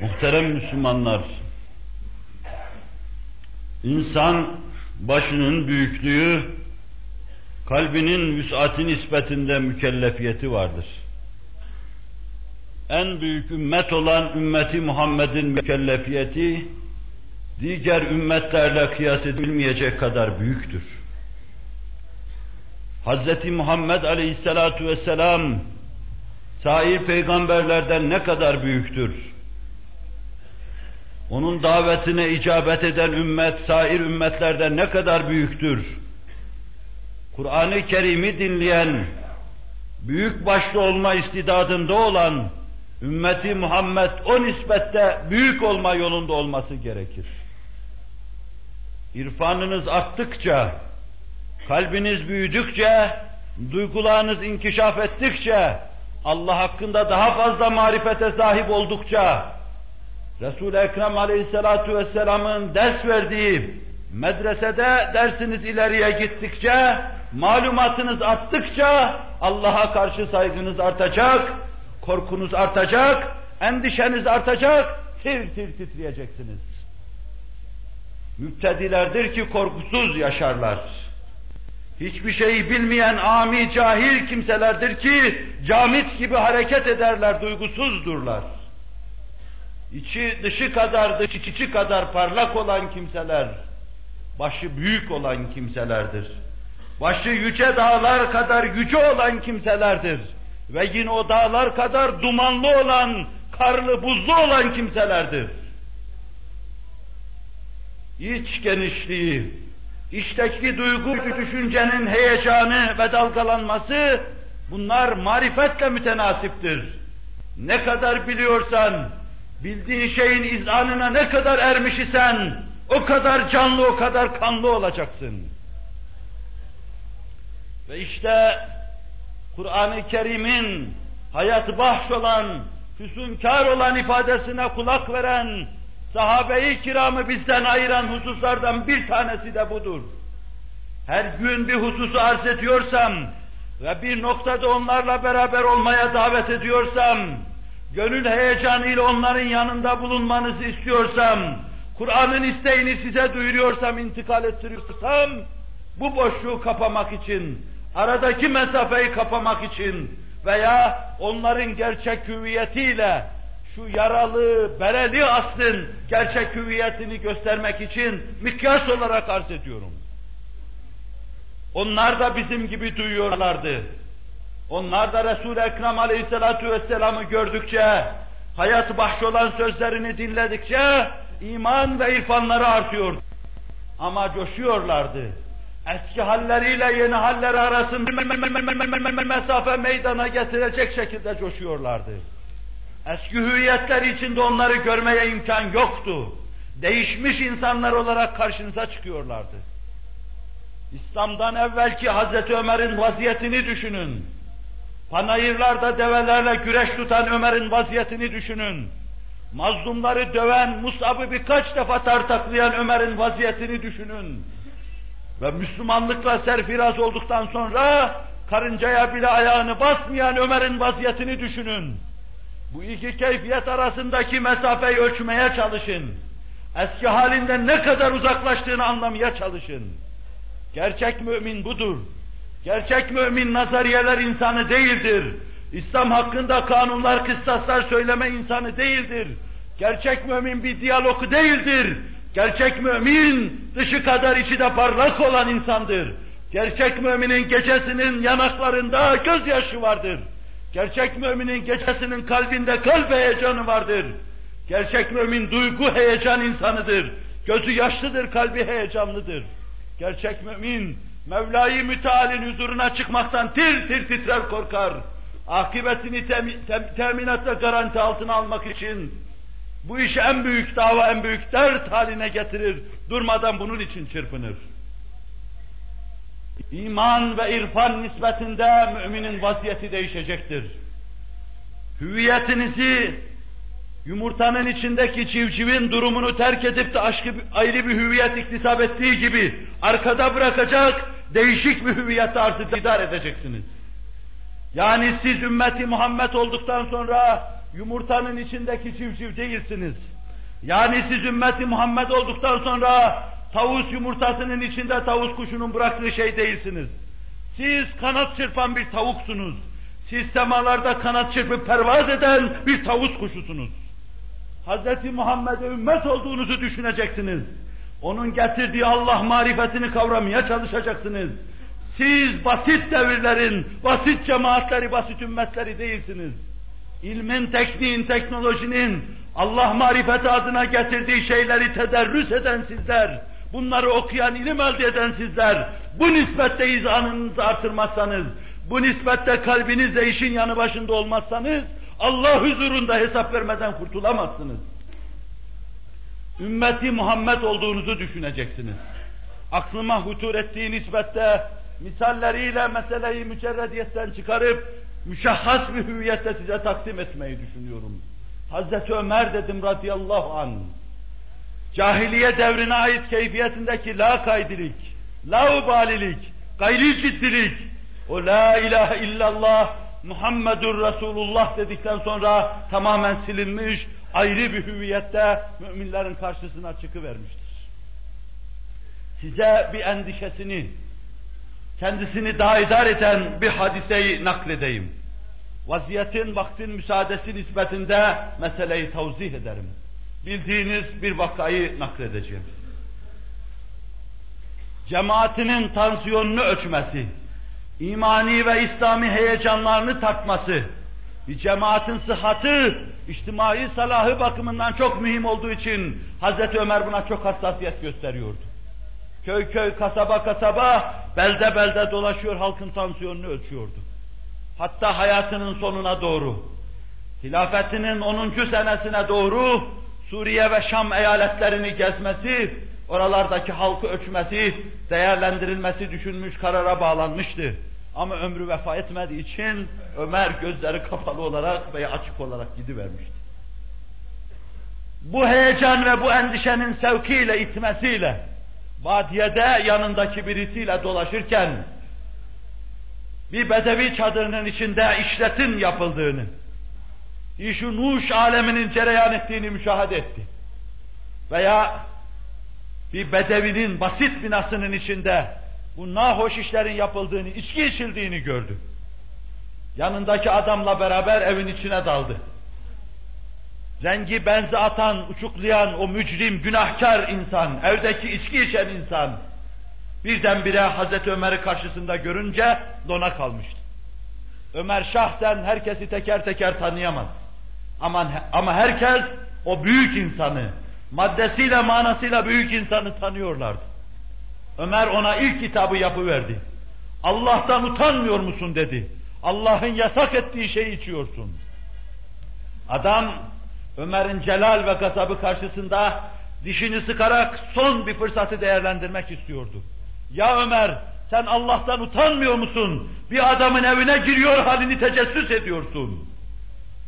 Muhterem Müslümanlar, insan başının büyüklüğü, kalbinin vüsati nispetinde mükellefiyeti vardır. En büyük ümmet olan ümmeti Muhammed'in mükellefiyeti, diğer ümmetlerle kıyas edilmeyecek kadar büyüktür. Hz. Muhammed Aleyhisselatu Vesselam, sair peygamberlerden ne kadar büyüktür? Onun davetine icabet eden ümmet, sair ümmetlerden ne kadar büyüktür? Kur'an-ı Kerim'i dinleyen, büyük başlı olma istidadında olan ümmeti Muhammed o nispette büyük olma yolunda olması gerekir. İrfanınız arttıkça, kalbiniz büyüdükçe, duygularınız inkişaf ettikçe, Allah hakkında daha fazla marifete sahip oldukça, Resul-i Ekrem Aleyhisselatu Vesselam'ın ders verdiği medresede dersiniz ileriye gittikçe, malumatınız arttıkça Allah'a karşı saygınız artacak, korkunuz artacak, endişeniz artacak, tir tir titreyeceksiniz. Müptedilerdir ki korkusuz yaşarlar. Hiçbir şeyi bilmeyen ami cahil kimselerdir ki camit gibi hareket ederler, duygusuzdurlar. İçi dışı kadar, dışı içi kadar parlak olan kimseler, başı büyük olan kimselerdir. Başı yüce dağlar kadar yüce olan kimselerdir. Ve yine o dağlar kadar dumanlı olan, karlı, buzlu olan kimselerdir. İç genişliği, içteki duygu düşüncenin heyecanı ve dalgalanması, bunlar marifetle mütenasiptir. Ne kadar biliyorsan, bildiğin şeyin izanına ne kadar ermiş isen, o kadar canlı, o kadar kanlı olacaksın. Ve işte Kur'an-ı Kerim'in hayat bahş olan, hüsünkar olan ifadesine kulak veren, sahabe-i kiramı bizden ayıran hususlardan bir tanesi de budur. Her gün bir hususu arz ediyorsam ve bir noktada onlarla beraber olmaya davet ediyorsam, gönül heyecanıyla onların yanında bulunmanızı istiyorsam, Kur'an'ın isteğini size duyuruyorsam, intikal ettiriyorsam, bu boşluğu kapamak için, aradaki mesafeyi kapamak için veya onların gerçek hüviyetiyle şu yaralı, bereli aslın gerçek hüviyetini göstermek için mikyas olarak arz ediyorum. Onlar da bizim gibi duyuyorlardı. Onlar da Resul-i Ekrem Aleyhisselatü Vesselam'ı gördükçe, hayat bahşolan sözlerini dinledikçe iman ve irfanları artıyordu. Ama coşuyorlardı. Eski halleriyle yeni haller arasında mesafe meydana getirecek şekilde coşuyorlardı. Eski hüviyetler içinde onları görmeye imkan yoktu. Değişmiş insanlar olarak karşınıza çıkıyorlardı. İslam'dan evvelki Hazreti Ömer'in vaziyetini düşünün. Panayırlarda develerle güreş tutan Ömer'in vaziyetini düşünün. Mazlumları döven, Musab'ı birkaç defa tartaklayan Ömer'in vaziyetini düşünün. Ve Müslümanlıkla serfiraz olduktan sonra karıncaya bile ayağını basmayan Ömer'in vaziyetini düşünün. Bu iki keyfiyet arasındaki mesafeyi ölçmeye çalışın. Eski halinden ne kadar uzaklaştığını anlamaya çalışın. Gerçek mümin budur. Gerçek mümin nazariyeler insanı değildir. İslam hakkında kanunlar, kıstaslar söyleme insanı değildir. Gerçek mümin bir diyalogu değildir. Gerçek mümin dışı kadar içi de parlak olan insandır. Gerçek müminin gecesinin yanaklarında gözyaşı vardır. Gerçek müminin gecesinin kalbinde kalp heyecanı vardır. Gerçek mümin duygu heyecan insanıdır. Gözü yaşlıdır, kalbi heyecanlıdır. Gerçek mümin Mevla-i Müteal'in huzuruna çıkmaktan tir tir titrer korkar. Akıbetini tem, tem, teminatla garanti altına almak için bu işi en büyük dava, en büyük dert haline getirir. Durmadan bunun için çırpınır. İman ve irfan nispetinde müminin vaziyeti değişecektir. Hüviyetinizi yumurtanın içindeki civcivin durumunu terk edip de aşkı, ayrı bir hüviyet iktisap ettiği gibi arkada bırakacak, değişik bir hüviyet artık idare edeceksiniz. Yani siz ümmeti Muhammed olduktan sonra yumurtanın içindeki civciv değilsiniz. Yani siz ümmeti Muhammed olduktan sonra tavus yumurtasının içinde tavus kuşunun bıraktığı şey değilsiniz. Siz kanat çırpan bir tavuksunuz. Siz semalarda kanat çırpıp pervaz eden bir tavus kuşusunuz. Hz. Muhammed'e ümmet olduğunuzu düşüneceksiniz. Onun getirdiği Allah marifetini kavramaya çalışacaksınız. Siz basit devirlerin, basit cemaatleri, basit ümmetleri değilsiniz. İlmin, tekniğin, teknolojinin Allah marifeti adına getirdiği şeyleri tederrüs eden sizler, bunları okuyan, ilim elde eden sizler, bu nispette izanınızı artırmazsanız, bu nispette kalbinizle işin yanı başında olmazsanız, Allah huzurunda hesap vermeden kurtulamazsınız. Ümmeti Muhammed olduğunuzu düşüneceksiniz. Aklıma hutur ettiği nispette misalleriyle meseleyi mücerrediyetten çıkarıp müşahhas bir hüviyette size takdim etmeyi düşünüyorum. Hazreti Ömer dedim radıyallahu an. Cahiliye devrine ait keyfiyetindeki la kaydilik, la ubalilik, gayri ciddilik, o la ilahe illallah Muhammedur Resulullah dedikten sonra tamamen silinmiş, ayrı bir hüviyette müminlerin karşısına çıkıvermiştir. Size bir endişesini, kendisini daha idare eden bir hadiseyi nakledeyim. Vaziyetin, vaktin müsaadesi nispetinde meseleyi tavzih ederim. Bildiğiniz bir vakayı nakledeceğim. Cemaatinin tansiyonunu ölçmesi, imani ve İslami heyecanlarını tartması, bir cemaatin sıhhatı, içtimai salahı bakımından çok mühim olduğu için Hazreti Ömer buna çok hassasiyet gösteriyordu. Köy köy, kasaba kasaba, belde belde dolaşıyor, halkın tansiyonunu ölçüyordu. Hatta hayatının sonuna doğru, hilafetinin 10. senesine doğru Suriye ve Şam eyaletlerini gezmesi, oralardaki halkı ölçmesi, değerlendirilmesi düşünmüş karara bağlanmıştı. Ama ömrü vefa etmediği için Ömer gözleri kapalı olarak veya açık olarak gidivermişti. Bu heyecan ve bu endişenin sevkiyle, itmesiyle, vadiyede yanındaki birisiyle dolaşırken, bir bedevi çadırının içinde işletin yapıldığını, işi nuş aleminin cereyan ettiğini müşahede etti. Veya bir bedevinin basit binasının içinde bu nahoş işlerin yapıldığını, içki içildiğini gördü. Yanındaki adamla beraber evin içine daldı. Rengi benzi atan, uçuklayan o mücrim, günahkar insan, evdeki içki içen insan, birdenbire Hazreti Ömer'i karşısında görünce dona kalmıştı. Ömer şahsen herkesi teker teker tanıyamaz. Ama, ama herkes o büyük insanı, maddesiyle manasıyla büyük insanı tanıyorlardı. Ömer ona ilk kitabı yapıverdi. Allah'tan utanmıyor musun dedi. Allah'ın yasak ettiği şeyi içiyorsun. Adam Ömer'in celal ve gazabı karşısında dişini sıkarak son bir fırsatı değerlendirmek istiyordu. Ya Ömer sen Allah'tan utanmıyor musun? Bir adamın evine giriyor halini tecessüs ediyorsun.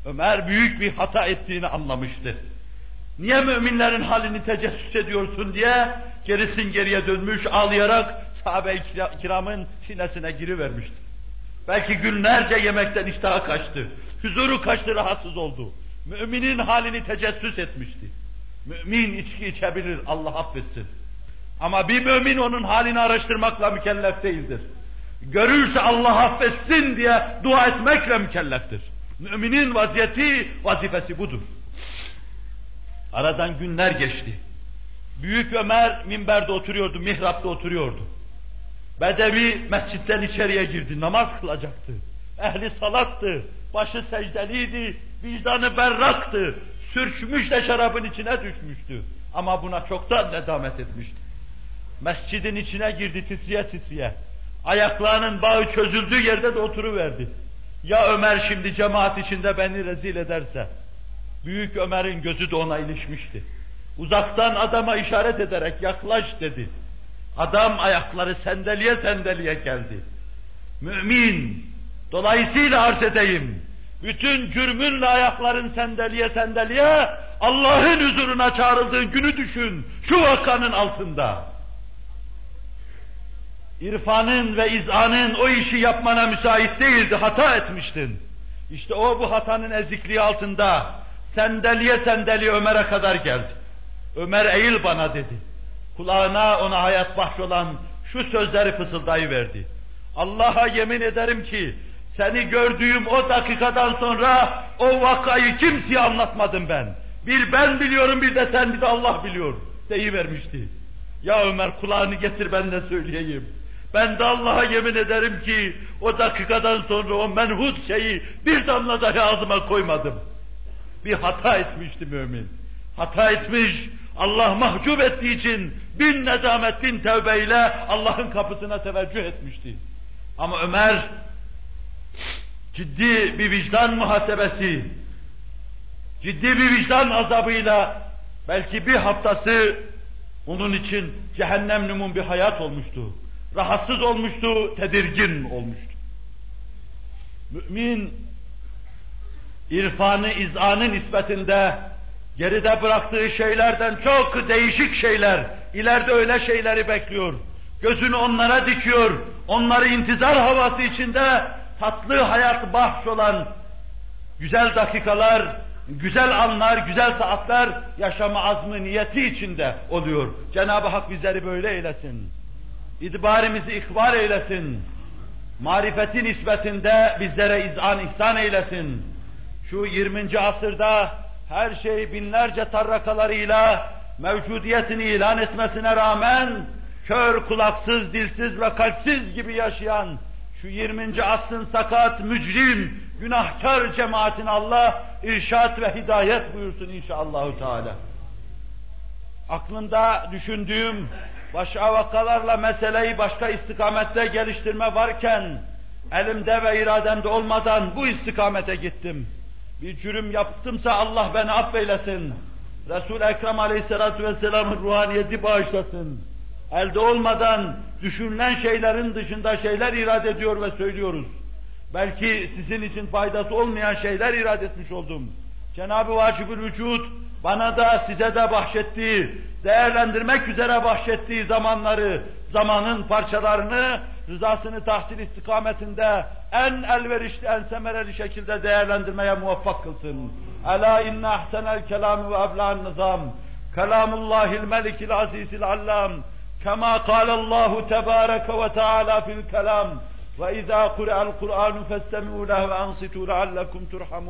Ömer büyük bir hata ettiğini anlamıştı. Niye müminlerin halini tecessüs ediyorsun diye gerisin geriye dönmüş ağlayarak sahabe-i kiramın sinesine girivermişti. Belki günlerce yemekten iştahı kaçtı. Huzuru kaçtı, rahatsız oldu. Müminin halini tecessüs etmişti. Mümin içki içebilir, Allah affetsin. Ama bir mümin onun halini araştırmakla mükellef değildir. Görürse Allah affetsin diye dua etmekle mükelleftir. Müminin vaziyeti, vazifesi budur. Aradan günler geçti. Büyük Ömer minberde oturuyordu, mihrapta oturuyordu. Bedevi mescitten içeriye girdi, namaz kılacaktı. Ehli salattı, başı secdeliydi, vicdanı berraktı, sürçmüş de şarabın içine düşmüştü. Ama buna çoktan nedamet etmişti. Mescidin içine girdi titriye titriye. Ayaklarının bağı çözüldüğü yerde de oturuverdi. Ya Ömer şimdi cemaat içinde beni rezil ederse? Büyük Ömer'in gözü de ona ilişmişti. Uzaktan adama işaret ederek yaklaş dedi. Adam ayakları sendeliye sendeliye geldi. Mümin, dolayısıyla arz edeyim, bütün cürmünle ayakların sendeliye sendeliye, Allah'ın huzuruna çağrıldığın günü düşün, şu vakanın altında. İrfanın ve izanın o işi yapmana müsait değildi, hata etmiştin. İşte o bu hatanın ezikliği altında sendeliye sendeliye Ömer'e kadar geldi. Ömer eğil bana dedi. Kulağına ona hayat bahşolan şu sözleri fısıldayıverdi. Allah'a yemin ederim ki seni gördüğüm o dakikadan sonra o vakayı kimseye anlatmadım ben. Bir ben biliyorum bir de sen bir de Allah biliyor deyivermişti. Ya Ömer kulağını getir ben de söyleyeyim. Ben de Allah'a yemin ederim ki o dakikadan sonra o menhut şeyi bir damla dahi ağzıma koymadım. Bir hata etmişti mümin. Hata etmiş, Allah mahcup ettiği için bin nedamet, bin tevbeyle Allah'ın kapısına teveccüh etmişti. Ama Ömer ciddi bir vicdan muhasebesi, ciddi bir vicdan azabıyla belki bir haftası onun için cehennem numun bir hayat olmuştu. Rahatsız olmuştu, tedirgin olmuştu. Mümin irfanı, izanı nispetinde geride bıraktığı şeylerden çok değişik şeyler, ileride öyle şeyleri bekliyor. Gözünü onlara dikiyor, onları intizar havası içinde tatlı hayat bahş olan güzel dakikalar, güzel anlar, güzel saatler yaşama azmı niyeti içinde oluyor. Cenab-ı Hak bizleri böyle eylesin. İdbarimizi ikbal eylesin. Marifeti nispetinde bizlere izan ihsan eylesin. Şu 20. asırda her şey binlerce tarrakalarıyla mevcudiyetini ilan etmesine rağmen kör, kulaksız, dilsiz ve kalpsiz gibi yaşayan şu 20. asrın sakat, mücrim, günahkar cemaatin Allah irşat ve hidayet buyursun inşallahü teala. Aklımda düşündüğüm başka vakalarla meseleyi başka istikamette geliştirme varken elimde ve irademde olmadan bu istikamete gittim. Bir cürüm yaptımsa Allah beni affeylesin. Resul-i Ekrem Aleyhisselatü Vesselam'ın ruhaniyeti bağışlasın. Elde olmadan düşünülen şeylerin dışında şeyler irade ediyor ve söylüyoruz. Belki sizin için faydası olmayan şeyler irade etmiş oldum. Cenab-ı Vacibül Vücud bana da size de bahşettiği, değerlendirmek üzere bahşettiği zamanları, zamanın parçalarını rızasını tahsil istikametinde en elverişli, en semereli şekilde değerlendirmeye muvaffak kılsın. Ela inne ahsenel kelami ve ebla'n nizam. Kelamullahil melikil azizil allam. كما قال الله تبارك وتعالى في الكلام وإذا قرأ القرآن فاستمعوا له وأنصتوا لعلكم ترحمون